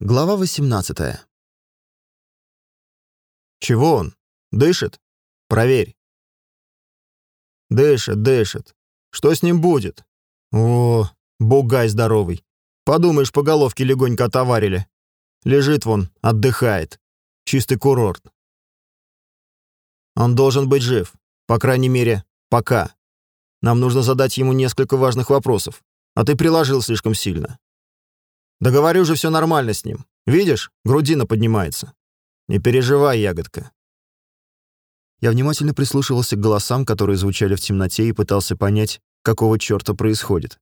Глава 18. Чего он? Дышит? Проверь. Дышит, дышит. Что с ним будет? О, бугай здоровый. Подумаешь, по головке легонько отоварили. Лежит вон, отдыхает. Чистый курорт. Он должен быть жив. По крайней мере, пока. Нам нужно задать ему несколько важных вопросов. А ты приложил слишком сильно. Да говорю же, все нормально с ним. Видишь, грудина поднимается. Не переживай, ягодка. Я внимательно прислушивался к голосам, которые звучали в темноте, и пытался понять, какого черта происходит.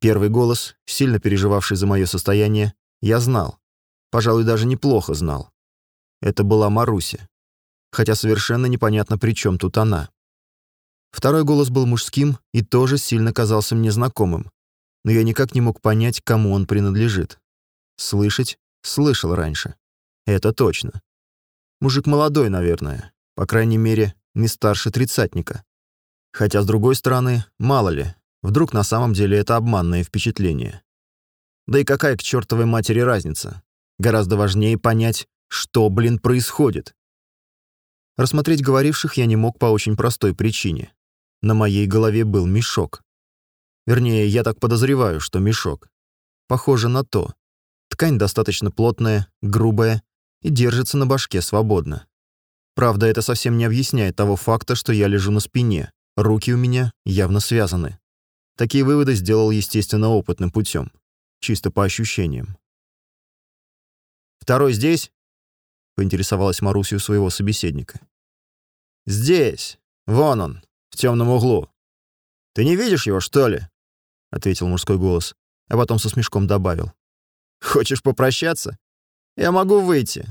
Первый голос, сильно переживавший за мое состояние, я знал. Пожалуй, даже неплохо знал. Это была Маруся. Хотя совершенно непонятно, при чем тут она. Второй голос был мужским и тоже сильно казался мне знакомым но я никак не мог понять, кому он принадлежит. Слышать слышал раньше. Это точно. Мужик молодой, наверное. По крайней мере, не старше тридцатника. Хотя, с другой стороны, мало ли, вдруг на самом деле это обманное впечатление. Да и какая к чертовой матери разница? Гораздо важнее понять, что, блин, происходит. Рассмотреть говоривших я не мог по очень простой причине. На моей голове был мешок. Вернее, я так подозреваю, что мешок. Похоже на то. Ткань достаточно плотная, грубая и держится на башке свободно. Правда, это совсем не объясняет того факта, что я лежу на спине. Руки у меня явно связаны. Такие выводы сделал, естественно, опытным путем. Чисто по ощущениям. «Второй здесь?» — поинтересовалась Маруся у своего собеседника. «Здесь. Вон он, в темном углу. Ты не видишь его, что ли?» Ответил мужской голос, а потом со смешком добавил. «Хочешь попрощаться? Я могу выйти».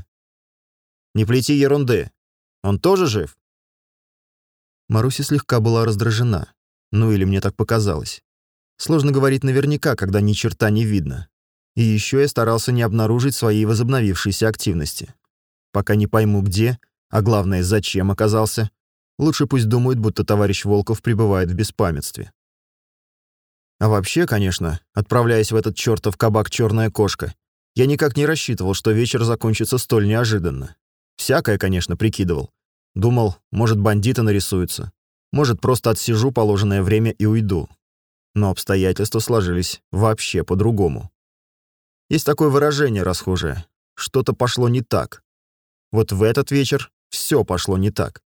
«Не плети ерунды. Он тоже жив?» Маруся слегка была раздражена. Ну или мне так показалось. Сложно говорить наверняка, когда ни черта не видно. И еще я старался не обнаружить своей возобновившейся активности. Пока не пойму где, а главное, зачем оказался, лучше пусть думают, будто товарищ Волков пребывает в беспамятстве. А вообще, конечно, отправляясь в этот чертов кабак «Черная кошка», я никак не рассчитывал, что вечер закончится столь неожиданно. Всякое, конечно, прикидывал. Думал, может, бандиты нарисуются. Может, просто отсижу положенное время и уйду. Но обстоятельства сложились вообще по-другому. Есть такое выражение расхожее. Что-то пошло не так. Вот в этот вечер все пошло не так.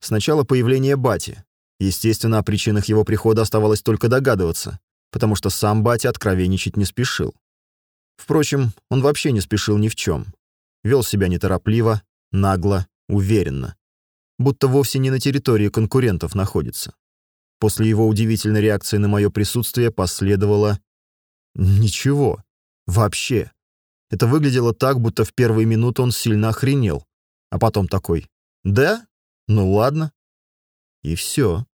Сначала появление Бати. Естественно, о причинах его прихода оставалось только догадываться, потому что сам батя откровенничать не спешил. Впрочем, он вообще не спешил ни в чем. Вел себя неторопливо, нагло, уверенно. Будто вовсе не на территории конкурентов находится. После его удивительной реакции на мое присутствие последовало... Ничего. Вообще. Это выглядело так, будто в первые минуты он сильно охренел. А потом такой «Да? Ну ладно, и все.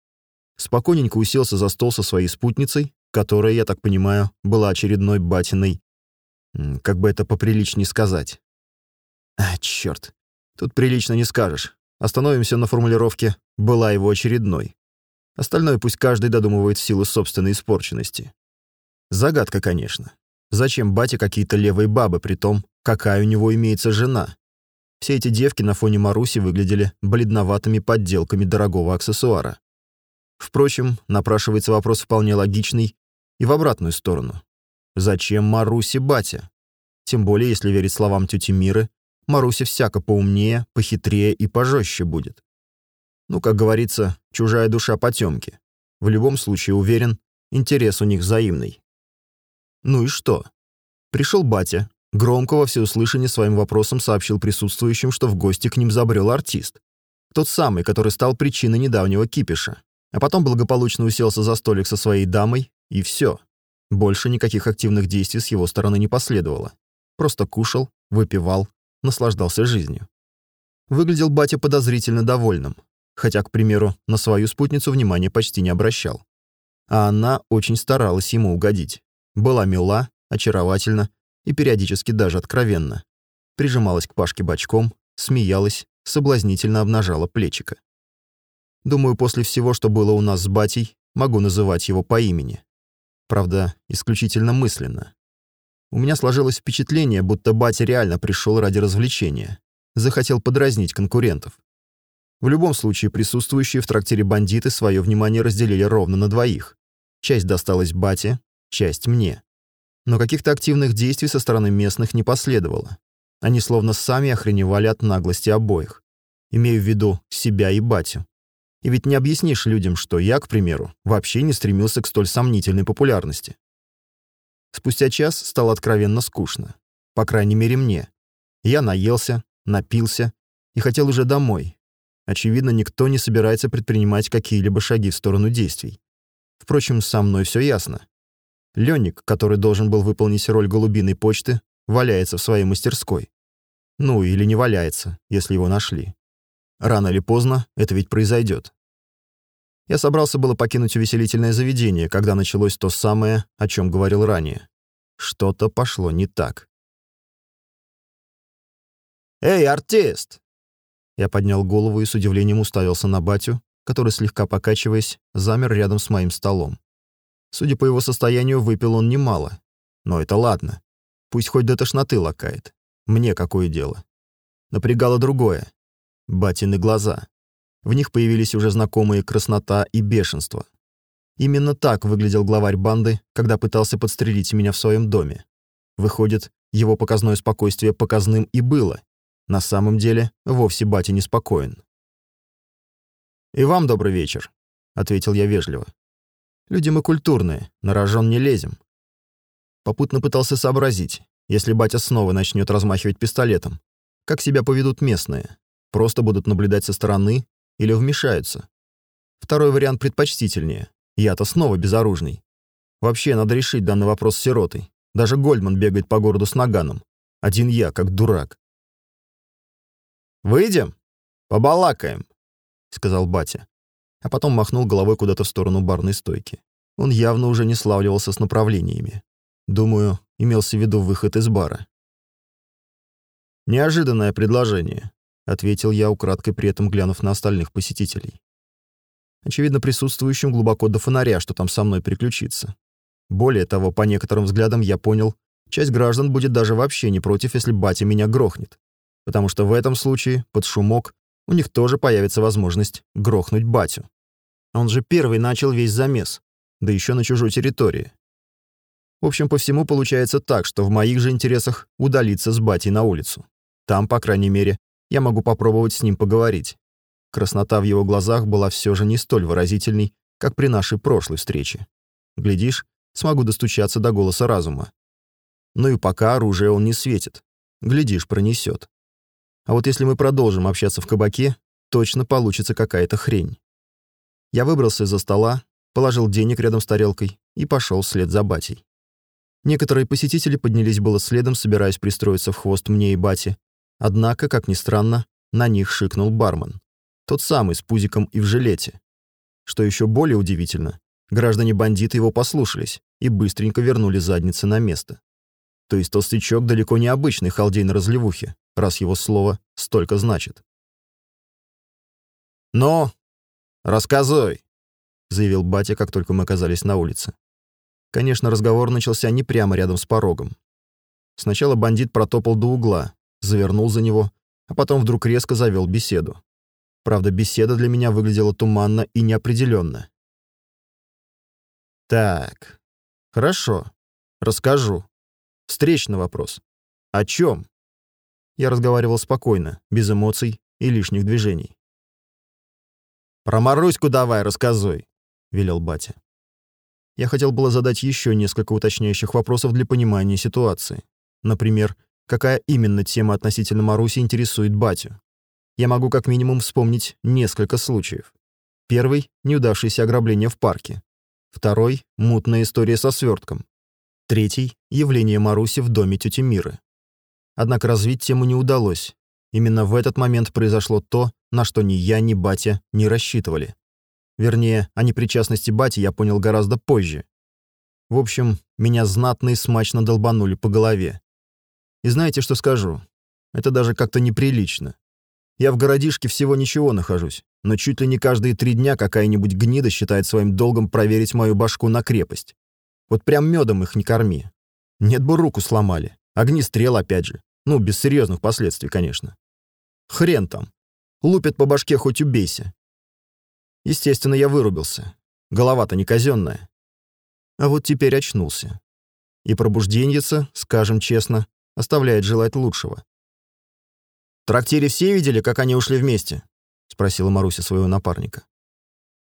Спокойненько уселся за стол со своей спутницей, которая, я так понимаю, была очередной батиной. Как бы это поприличнее сказать. А, черт. Тут прилично не скажешь. Остановимся на формулировке «была его очередной». Остальное пусть каждый додумывает в силу собственной испорченности. Загадка, конечно. Зачем бате какие-то левые бабы, при том, какая у него имеется жена? Все эти девки на фоне Маруси выглядели бледноватыми подделками дорогого аксессуара. Впрочем, напрашивается вопрос вполне логичный и в обратную сторону. Зачем Марусе батя? Тем более, если верить словам тети Миры, Маруся всяко поумнее, похитрее и пожестче будет. Ну, как говорится, чужая душа потемки. В любом случае, уверен, интерес у них взаимный. Ну и что? Пришел батя, Громко во всеуслышание своим вопросом сообщил присутствующим, что в гости к ним забрел артист. Тот самый, который стал причиной недавнего кипиша. А потом благополучно уселся за столик со своей дамой, и все. Больше никаких активных действий с его стороны не последовало. Просто кушал, выпивал, наслаждался жизнью. Выглядел батя подозрительно довольным, хотя, к примеру, на свою спутницу внимания почти не обращал. А она очень старалась ему угодить. Была мила, очаровательна и периодически даже откровенно. Прижималась к Пашке бочком, смеялась, соблазнительно обнажала плечика. Думаю, после всего, что было у нас с батей, могу называть его по имени. Правда, исключительно мысленно. У меня сложилось впечатление, будто батя реально пришел ради развлечения. Захотел подразнить конкурентов. В любом случае, присутствующие в трактире бандиты свое внимание разделили ровно на двоих. Часть досталась бате, часть мне. Но каких-то активных действий со стороны местных не последовало. Они словно сами охреневали от наглости обоих. Имею в виду себя и батю. И ведь не объяснишь людям, что я, к примеру, вообще не стремился к столь сомнительной популярности. Спустя час стало откровенно скучно. По крайней мере, мне. Я наелся, напился и хотел уже домой. Очевидно, никто не собирается предпринимать какие-либо шаги в сторону действий. Впрочем, со мной все ясно. Ленник, который должен был выполнить роль голубиной почты, валяется в своей мастерской. Ну, или не валяется, если его нашли. Рано или поздно это ведь произойдет. Я собрался было покинуть увеселительное заведение, когда началось то самое, о чем говорил ранее. Что-то пошло не так. «Эй, артист!» Я поднял голову и с удивлением уставился на батю, который, слегка покачиваясь, замер рядом с моим столом. Судя по его состоянию, выпил он немало. Но это ладно. Пусть хоть до тошноты лакает. Мне какое дело. Напрягало другое. Батины глаза. В них появились уже знакомые краснота и бешенство. Именно так выглядел главарь банды, когда пытался подстрелить меня в своем доме. Выходит, его показное спокойствие показным и было. На самом деле, вовсе батя не спокоен. «И вам добрый вечер», — ответил я вежливо. «Люди мы культурные, на рожон не лезем». Попутно пытался сообразить, если батя снова начнет размахивать пистолетом, как себя поведут местные, просто будут наблюдать со стороны или вмешаются. Второй вариант предпочтительнее. Я-то снова безоружный. Вообще, надо решить данный вопрос с сиротой. Даже Гольдман бегает по городу с наганом. Один я, как дурак. «Выйдем? Побалакаем», — сказал батя. А потом махнул головой куда-то в сторону барной стойки. Он явно уже не славливался с направлениями. Думаю, имелся в виду выход из бара. «Неожиданное предложение», — ответил я, украдкой при этом глянув на остальных посетителей. Очевидно, присутствующим глубоко до фонаря, что там со мной приключится. Более того, по некоторым взглядам я понял, часть граждан будет даже вообще не против, если батя меня грохнет. Потому что в этом случае, под шумок, у них тоже появится возможность грохнуть батю. Он же первый начал весь замес, да еще на чужой территории. В общем, по всему получается так, что в моих же интересах удалиться с батей на улицу. Там, по крайней мере, я могу попробовать с ним поговорить. Краснота в его глазах была все же не столь выразительной, как при нашей прошлой встрече. Глядишь, смогу достучаться до голоса разума. Ну и пока оружие он не светит. Глядишь, пронесет. А вот если мы продолжим общаться в кабаке, точно получится какая-то хрень. Я выбрался из-за стола, положил денег рядом с тарелкой и пошел вслед за батей. Некоторые посетители поднялись было следом, собираясь пристроиться в хвост мне и бате. Однако, как ни странно, на них шикнул бармен. Тот самый, с пузиком и в жилете. Что еще более удивительно, граждане-бандиты его послушались и быстренько вернули задницы на место. То есть толстячок далеко не обычный халдей на разливухе, раз его слово столько значит. «Ну, рассказывай», — заявил батя, как только мы оказались на улице. Конечно, разговор начался не прямо рядом с порогом. Сначала бандит протопал до угла, завернул за него, а потом вдруг резко завел беседу. Правда, беседа для меня выглядела туманно и неопределенно. «Так, хорошо, расскажу. Встречный вопрос. О чем? Я разговаривал спокойно, без эмоций и лишних движений. «Про Маруську давай, рассказывай», — велел батя. Я хотел было задать еще несколько уточняющих вопросов для понимания ситуации. Например, какая именно тема относительно Маруси интересует батю. Я могу как минимум вспомнить несколько случаев. Первый — неудавшееся ограбление в парке. Второй — мутная история со свертком. Третий — явление Маруси в доме тети Миры. Однако развить тему не удалось. Именно в этот момент произошло то, на что ни я, ни батя не рассчитывали. Вернее, о непричастности бати я понял гораздо позже. В общем, меня знатно и смачно долбанули по голове. И знаете, что скажу? Это даже как-то неприлично. Я в городишке всего ничего нахожусь, но чуть ли не каждые три дня какая-нибудь гнида считает своим долгом проверить мою башку на крепость. Вот прям медом их не корми. Нет бы руку сломали. Огнестрел опять же. Ну, без серьезных последствий, конечно. Хрен там. Лупят по башке хоть убейся. Естественно, я вырубился. Голова-то не казенная. А вот теперь очнулся. И пробужденьица, скажем честно, оставляет желать лучшего. «В трактире все видели, как они ушли вместе?» — спросила Маруся своего напарника.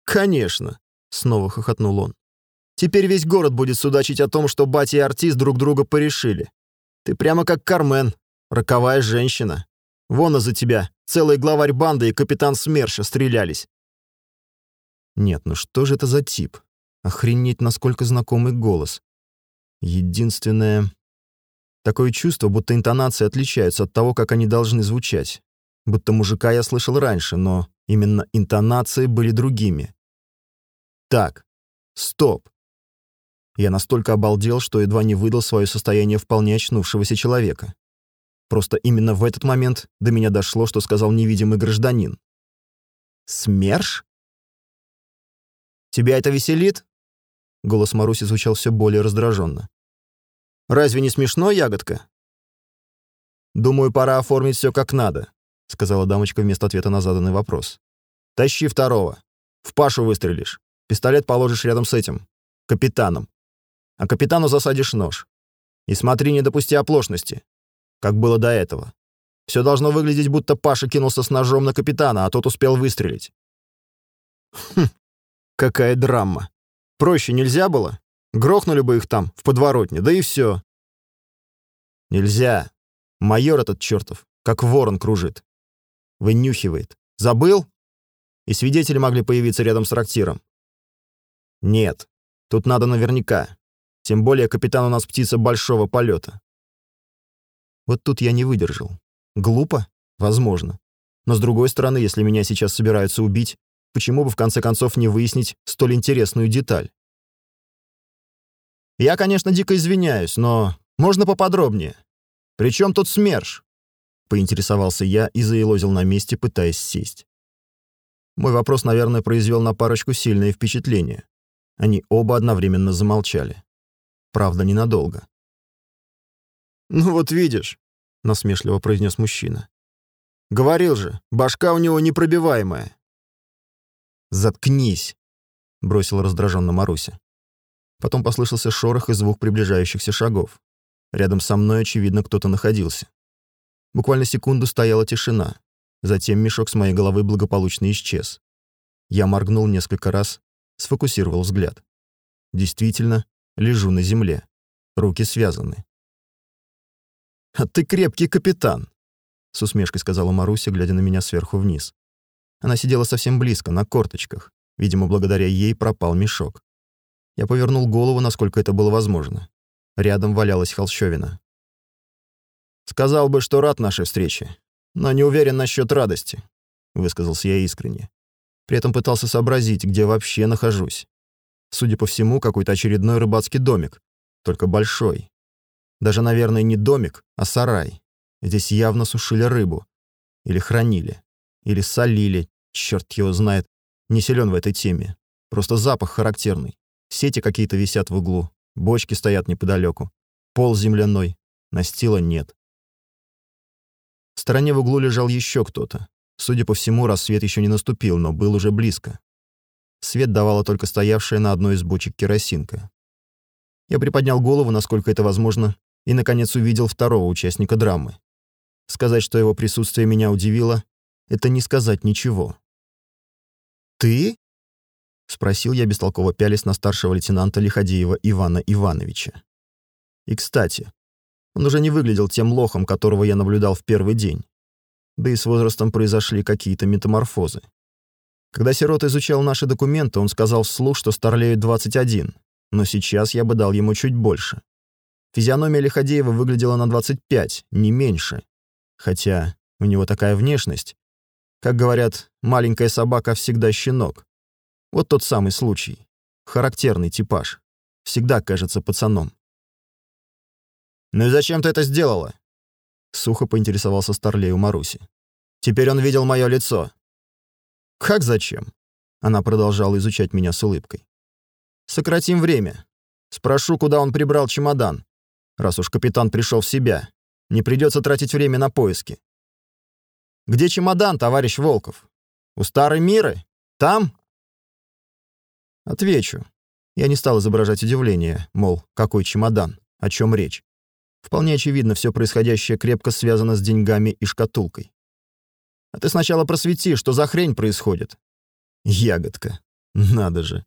«Конечно!» — снова хохотнул он. «Теперь весь город будет судачить о том, что батя и артист друг друга порешили. Ты прямо как Кармен, роковая женщина. Вон из-за тебя целый главарь банды и капитан СМЕРШа стрелялись». Нет, ну что же это за тип? Охренеть, насколько знакомый голос. Единственное... Такое чувство, будто интонации отличаются от того, как они должны звучать. Будто мужика я слышал раньше, но именно интонации были другими. Так, стоп. Я настолько обалдел, что едва не выдал свое состояние вполне очнувшегося человека. Просто именно в этот момент до меня дошло, что сказал невидимый гражданин. «СМЕРШ?» «Тебя это веселит?» Голос Маруси звучал все более раздраженно. Разве не смешно, ягодка?» «Думаю, пора оформить все как надо», — сказала дамочка вместо ответа на заданный вопрос. «Тащи второго. В Пашу выстрелишь. Пистолет положишь рядом с этим. Капитаном. А капитану засадишь нож. И смотри, не допусти оплошности. Как было до этого. Все должно выглядеть, будто Паша кинулся с ножом на капитана, а тот успел выстрелить». «Хм, какая драма. Проще нельзя было?» Грохнули бы их там, в подворотне, да и все. Нельзя. Майор этот чертов, как ворон кружит. Вынюхивает. Забыл? И свидетели могли появиться рядом с трактиром. Нет, тут надо наверняка. Тем более капитан у нас птица большого полета. Вот тут я не выдержал. Глупо? Возможно. Но с другой стороны, если меня сейчас собираются убить, почему бы в конце концов не выяснить столь интересную деталь? Я, конечно, дико извиняюсь, но можно поподробнее. Причем тут СМЕРШ?» Поинтересовался я и заелозил на месте, пытаясь сесть. Мой вопрос, наверное, произвел на парочку сильное впечатление. Они оба одновременно замолчали. Правда, ненадолго. «Ну вот видишь», — насмешливо произнес мужчина. «Говорил же, башка у него непробиваемая». «Заткнись», — бросила раздраженно Маруся. Потом послышался шорох и звук приближающихся шагов. Рядом со мной, очевидно, кто-то находился. Буквально секунду стояла тишина. Затем мешок с моей головы благополучно исчез. Я моргнул несколько раз, сфокусировал взгляд. Действительно, лежу на земле. Руки связаны. «А ты крепкий капитан», — с усмешкой сказала Маруся, глядя на меня сверху вниз. Она сидела совсем близко, на корточках. Видимо, благодаря ей пропал мешок. Я повернул голову, насколько это было возможно. Рядом валялась холщовина. «Сказал бы, что рад нашей встрече, но не уверен насчет радости», — высказался я искренне. При этом пытался сообразить, где вообще нахожусь. Судя по всему, какой-то очередной рыбацкий домик, только большой. Даже, наверное, не домик, а сарай. Здесь явно сушили рыбу. Или хранили. Или солили, черт его знает. Не силен в этой теме. Просто запах характерный. Сети какие-то висят в углу, бочки стоят неподалеку. Пол земляной, настила нет. В стороне в углу лежал еще кто-то. Судя по всему, рассвет еще не наступил, но был уже близко. Свет давала только стоявшая на одной из бочек керосинка. Я приподнял голову, насколько это возможно, и, наконец, увидел второго участника драмы. Сказать, что его присутствие меня удивило, это не сказать ничего. «Ты?» — спросил я, бестолково пялись на старшего лейтенанта Лиходеева Ивана Ивановича. И, кстати, он уже не выглядел тем лохом, которого я наблюдал в первый день. Да и с возрастом произошли какие-то метаморфозы. Когда Сирот изучал наши документы, он сказал вслух, что Старлею 21, но сейчас я бы дал ему чуть больше. Физиономия Лиходеева выглядела на 25, не меньше. Хотя у него такая внешность. Как говорят, маленькая собака всегда щенок. Вот тот самый случай. Характерный типаж. Всегда кажется пацаном. «Ну и зачем ты это сделала?» Сухо поинтересовался Старлей у Маруси. «Теперь он видел мое лицо». «Как зачем?» Она продолжала изучать меня с улыбкой. «Сократим время. Спрошу, куда он прибрал чемодан. раз уж капитан пришел в себя. Не придется тратить время на поиски. «Где чемодан, товарищ Волков? У старой Миры? Там?» Отвечу. Я не стал изображать удивление, мол, какой чемодан, о чем речь. Вполне очевидно, все происходящее крепко связано с деньгами и шкатулкой. А ты сначала просвети, что за хрень происходит. Ягодка. Надо же.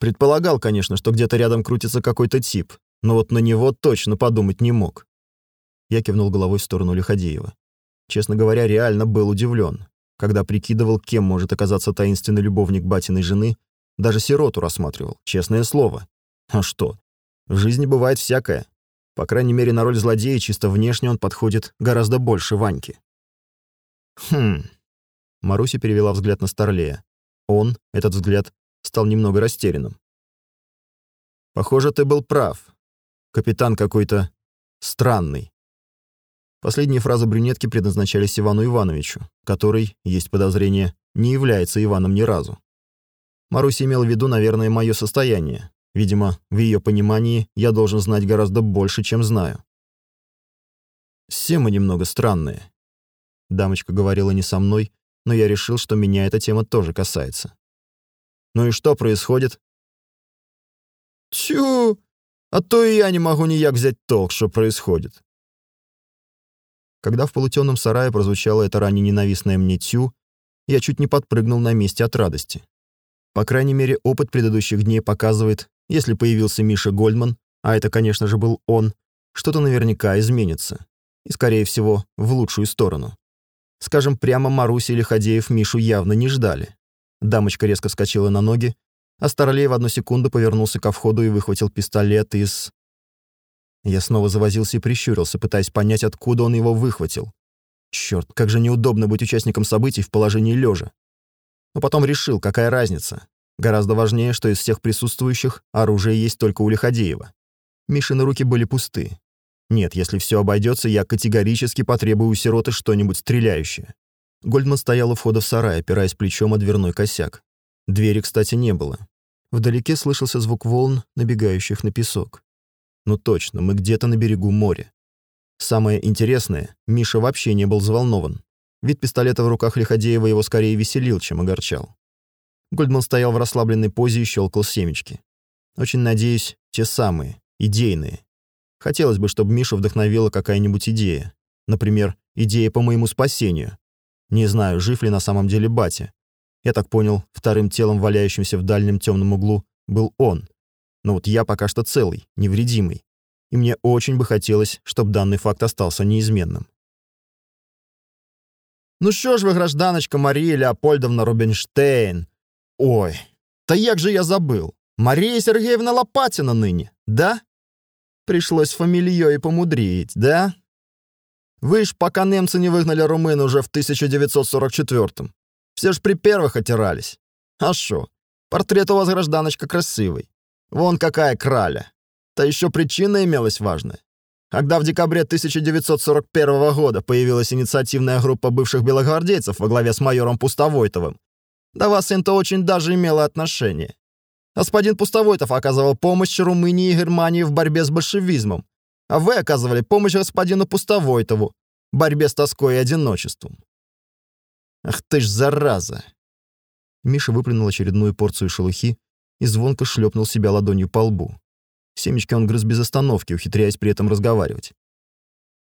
Предполагал, конечно, что где-то рядом крутится какой-то тип, но вот на него точно подумать не мог. Я кивнул головой в сторону Лиходеева. Честно говоря, реально был удивлен, когда прикидывал, кем может оказаться таинственный любовник батиной жены, даже сироту рассматривал, честное слово. А что? В жизни бывает всякое. По крайней мере, на роль злодея чисто внешне он подходит гораздо больше Ваньки. Хм. Маруся перевела взгляд на Старлея. Он, этот взгляд, стал немного растерянным. «Похоже, ты был прав. Капитан какой-то странный». Последние фразы брюнетки предназначались Ивану Ивановичу, который, есть подозрение, не является Иваном ни разу. Маруся имела в виду, наверное, мое состояние. Видимо, в ее понимании я должен знать гораздо больше, чем знаю. Все мы немного странные. Дамочка говорила не со мной, но я решил, что меня эта тема тоже касается. Ну и что происходит? Тю, а то и я не могу никак взять толк, что происходит. Когда в полутемном сарае прозвучало это ранее ненавистное мне тю, я чуть не подпрыгнул на месте от радости. По крайней мере, опыт предыдущих дней показывает, если появился Миша Гольдман, а это, конечно же, был он, что-то наверняка изменится. И, скорее всего, в лучшую сторону. Скажем, прямо Маруся или Хадеев Мишу явно не ждали. Дамочка резко вскочила на ноги, а Старлей в одну секунду повернулся ко входу и выхватил пистолет из... Я снова завозился и прищурился, пытаясь понять, откуда он его выхватил. Черт, как же неудобно быть участником событий в положении лежа. Но потом решил, какая разница. Гораздо важнее, что из всех присутствующих оружие есть только у Лиходеева. Мишины руки были пусты. Нет, если все обойдется, я категорически потребую у сироты что-нибудь стреляющее. Гольдман стоял у входа в сарай, опираясь плечом о дверной косяк. Двери, кстати, не было. Вдалеке слышался звук волн, набегающих на песок. Ну точно, мы где-то на берегу моря. Самое интересное, Миша вообще не был взволнован. Вид пистолета в руках Лиходеева его скорее веселил, чем огорчал. Гольдман стоял в расслабленной позе и щелкал семечки. Очень надеюсь, те самые, идейные, Хотелось бы, чтобы Мишу вдохновила какая-нибудь идея. Например, идея по моему спасению. Не знаю, жив ли на самом деле батя. Я так понял, вторым телом, валяющимся в дальнем темном углу, был он. Но вот я пока что целый, невредимый. И мне очень бы хотелось, чтобы данный факт остался неизменным. «Ну що ж ви, гражданочка Марія Леопольдовна Рубинштейн? Ой, та як же я забыл? Мария Сергеевна Лопатина ныне, да?» Пришлось фамильей помудрить, да? Вы ж пока немцы не выгнали румын уже в 1944-м. Все ж при первых отирались. А шо? Портрет у вас, гражданочка, красивый. Вон какая краля. Та еще причина имелась важная. Когда в декабре 1941 года появилась инициативная группа бывших белогвардейцев во главе с майором Пустовойтовым, до вас это очень даже имело отношение. Господин Пустовойтов оказывал помощь Румынии и Германии в борьбе с большевизмом, а вы оказывали помощь господину Пустовойтову в борьбе с тоской и одиночеством. Ах ты ж зараза!» Миша выплюнул очередную порцию шелухи и звонко шлепнул себя ладонью по лбу. Семечки он грыз без остановки, ухитряясь при этом разговаривать.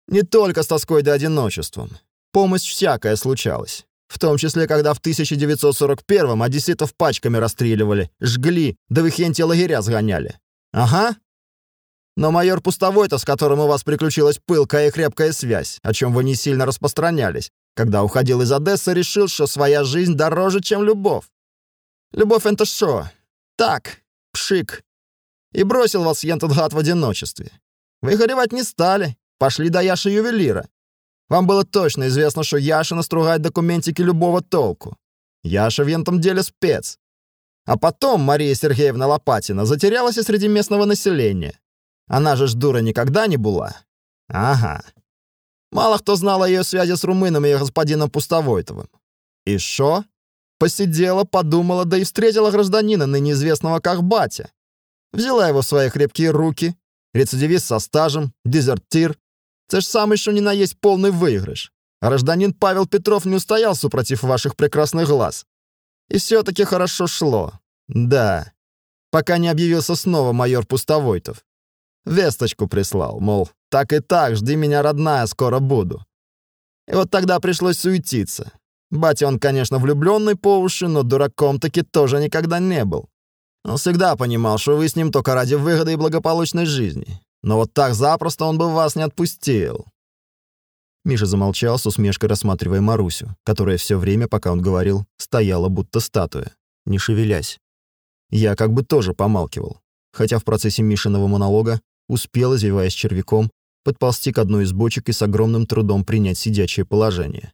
«Не только с тоской да одиночеством. Помощь всякая случалась. В том числе, когда в 1941-м одесситов пачками расстреливали, жгли, да в их лагеря сгоняли. Ага. Но майор Пустовой-то, с которым у вас приключилась пылкая и крепкая связь, о чем вы не сильно распространялись, когда уходил из Одессы, решил, что своя жизнь дороже, чем любовь. Любовь — это что? Так, пшик. И бросил вас ентот гад в одиночестве. Вы горевать не стали, пошли до Яши ювелира. Вам было точно известно, что Яша настругает документики любого толку. Яша в этом деле спец. А потом Мария Сергеевна Лопатина затерялась и среди местного населения. Она же ж дура никогда не была. Ага. Мало кто знал о ее связи с румыном и господином Пустовойтовым. И шо? Посидела, подумала, да и встретила гражданина, ныне известного как батя. Взяла его в свои крепкие руки рецидивіст со стажем, дезертир. Це ж самый що ни на есть полный выигрыш. Гражданин Павел Петров не устоял супротив ваших прекрасных глаз. И все-таки хорошо шло. Да. Пока не объявился снова майор Пустовойтов. Весточку прислал, мол, так и так, жди меня, родная, скоро буду. И вот тогда пришлось суетиться. Батя он, конечно, влюбленный по уши, но дураком таки тоже никогда не был. Он всегда понимал, что вы с ним только ради выгоды и благополучной жизни. Но вот так запросто он бы вас не отпустил. Миша замолчал с усмешкой, рассматривая Марусю, которая все время, пока он говорил, стояла будто статуя, не шевелясь. Я как бы тоже помалкивал, хотя в процессе Мишиного монолога успел, извиваясь червяком, подползти к одной из бочек и с огромным трудом принять сидячее положение.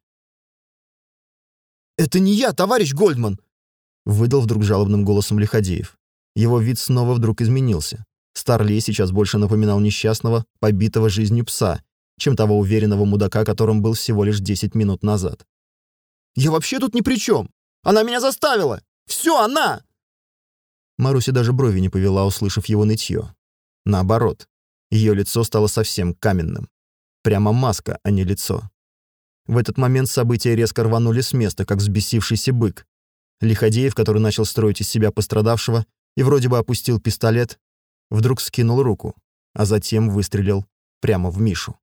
«Это не я, товарищ Гольдман!» выдал вдруг жалобным голосом Лиходеев. Его вид снова вдруг изменился. Старлей сейчас больше напоминал несчастного, побитого жизнью пса, чем того уверенного мудака, которым был всего лишь 10 минут назад. «Я вообще тут ни при чем! Она меня заставила! Все, она!» Маруся даже брови не повела, услышав его нытье. Наоборот, ее лицо стало совсем каменным. Прямо маска, а не лицо. В этот момент события резко рванули с места, как взбесившийся бык. Лиходеев, который начал строить из себя пострадавшего и вроде бы опустил пистолет, вдруг скинул руку, а затем выстрелил прямо в Мишу.